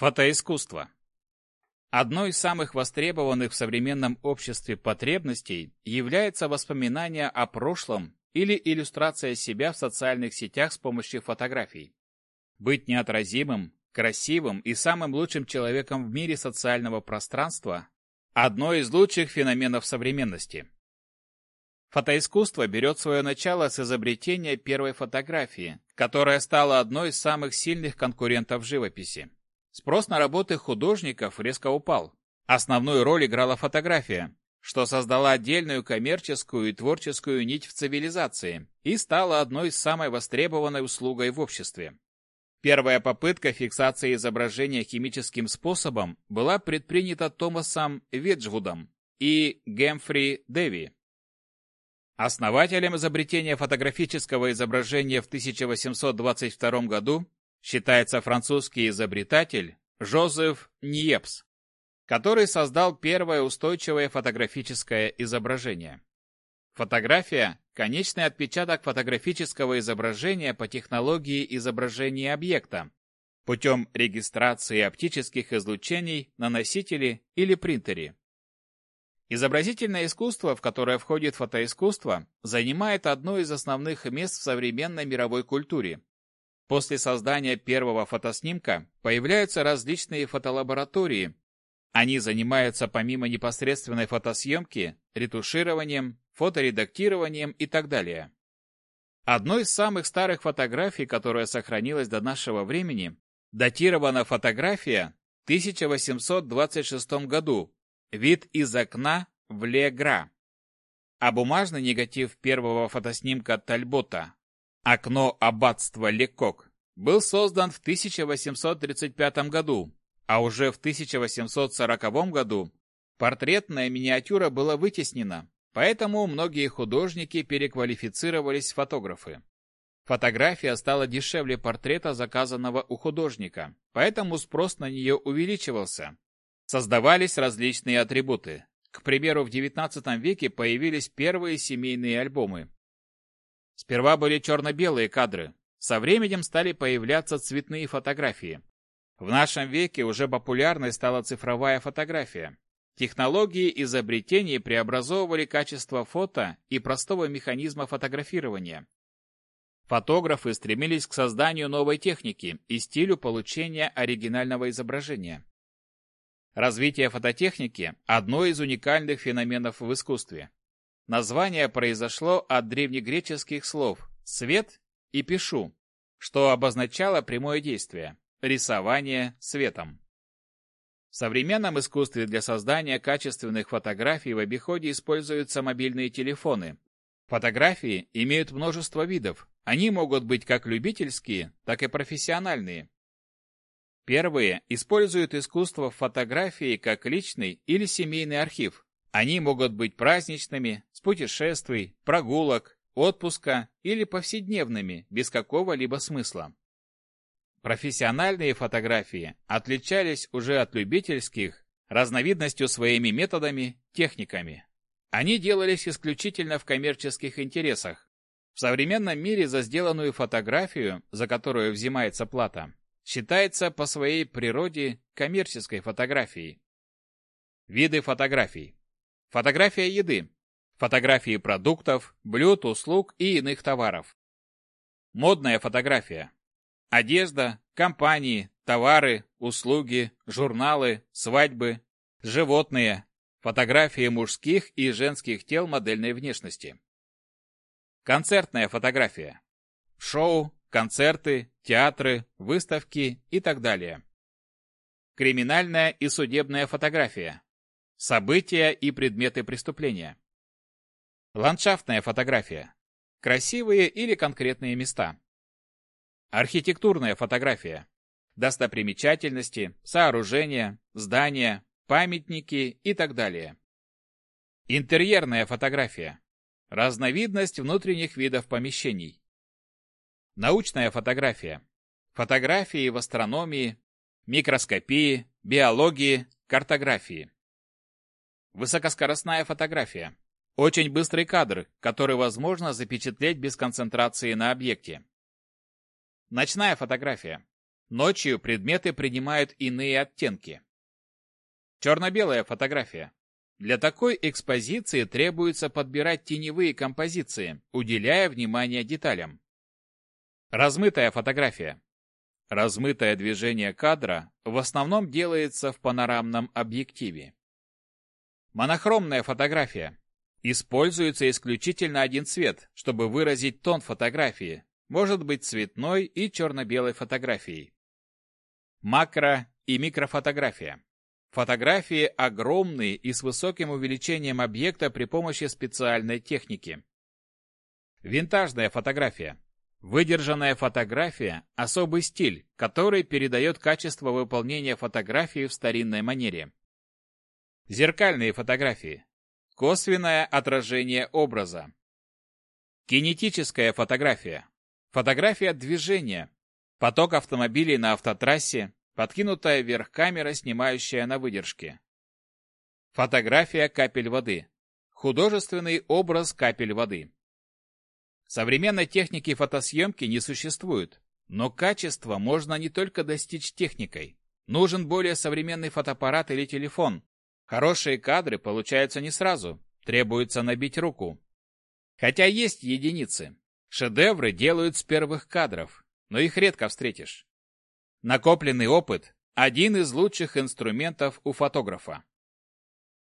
Фотоискусство. Одной из самых востребованных в современном обществе потребностей является воспоминание о прошлом или иллюстрация себя в социальных сетях с помощью фотографий. Быть неотразимым, красивым и самым лучшим человеком в мире социального пространства – одно из лучших феноменов современности. Фотоискусство берет свое начало с изобретения первой фотографии, которая стала одной из самых сильных конкурентов живописи. Спрос на работы художников резко упал. Основную роль играла фотография, что создала отдельную коммерческую и творческую нить в цивилизации и стала одной из самой востребованной услугой в обществе. Первая попытка фиксации изображения химическим способом была предпринята Томасом Веджвудом и Гемфри Деви. Основателем изобретения фотографического изображения в 1822 году считается французский изобретатель Жозеф Ньепс, который создал первое устойчивое фотографическое изображение. Фотография – конечный отпечаток фотографического изображения по технологии изображения объекта путем регистрации оптических излучений на носителе или принтере. Изобразительное искусство, в которое входит фотоискусство, занимает одно из основных мест в современной мировой культуре, После создания первого фотоснимка появляются различные фотолаборатории. Они занимаются помимо непосредственной фотосъемки, ретушированием, фоторедактированием и так далее. Одной из самых старых фотографий, которая сохранилась до нашего времени, датирована фотография в 1826 году, вид из окна в Легра. А бумажный негатив первого фотоснимка Тальбота Окно аббатства Лекок был создан в 1835 году, а уже в 1840 году портретная миниатюра была вытеснена, поэтому многие художники переквалифицировались в фотографы. Фотография стала дешевле портрета, заказанного у художника, поэтому спрос на нее увеличивался. Создавались различные атрибуты. К примеру, в XIX веке появились первые семейные альбомы, Сперва были черно-белые кадры, со временем стали появляться цветные фотографии. В нашем веке уже популярной стала цифровая фотография. Технологии изобретений преобразовывали качество фото и простого механизма фотографирования. Фотографы стремились к созданию новой техники и стилю получения оригинального изображения. Развитие фототехники – одно из уникальных феноменов в искусстве. Название произошло от древнегреческих слов «свет» и «пишу», что обозначало прямое действие – рисование светом. В современном искусстве для создания качественных фотографий в обиходе используются мобильные телефоны. Фотографии имеют множество видов. Они могут быть как любительские, так и профессиональные. Первые используют искусство в фотографии как личный или семейный архив, они могут быть праздничными, с путешествий, прогулок, отпуска или повседневными, без какого-либо смысла. Профессиональные фотографии отличались уже от любительских разновидностью своими методами, техниками. Они делались исключительно в коммерческих интересах. В современном мире за сделанную фотографию, за которую взимается плата, считается по своей природе коммерческой фотографией. Виды фотографий. Фотография еды. Фотографии продуктов, блюд, услуг и иных товаров. Модная фотография. Одежда, компании, товары, услуги, журналы, свадьбы, животные, фотографии мужских и женских тел модельной внешности. Концертная фотография. Шоу, концерты, театры, выставки и так далее. Криминальная и судебная фотография. События и предметы преступления. Ландшафтная фотография. Красивые или конкретные места. Архитектурная фотография. Достопримечательности, сооружения, здания, памятники и так далее. Интерьерная фотография. Разновидность внутренних видов помещений. Научная фотография. Фотографии в астрономии, микроскопии, биологии, картографии. Высокоскоростная фотография. Очень быстрый кадр, который возможно запечатлеть без концентрации на объекте. Ночная фотография. Ночью предметы принимают иные оттенки. Черно-белая фотография. Для такой экспозиции требуется подбирать теневые композиции, уделяя внимание деталям. Размытая фотография. Размытое движение кадра в основном делается в панорамном объективе. Монохромная фотография. Используется исключительно один цвет, чтобы выразить тон фотографии, может быть цветной и черно-белой фотографией. Макро- и микрофотография. Фотографии огромные и с высоким увеличением объекта при помощи специальной техники. Винтажная фотография. Выдержанная фотография – особый стиль, который передает качество выполнения фотографии в старинной манере. Зеркальные фотографии. Косвенное отражение образа. Кинетическая фотография. Фотография движения. Поток автомобилей на автотрассе, подкинутая вверх камера, снимающая на выдержке. Фотография капель воды. Художественный образ капель воды. Современной техники фотосъемки не существует, но качество можно не только достичь техникой. Нужен более современный фотоаппарат или телефон, Хорошие кадры получаются не сразу, требуется набить руку. Хотя есть единицы. Шедевры делают с первых кадров, но их редко встретишь. Накопленный опыт – один из лучших инструментов у фотографа.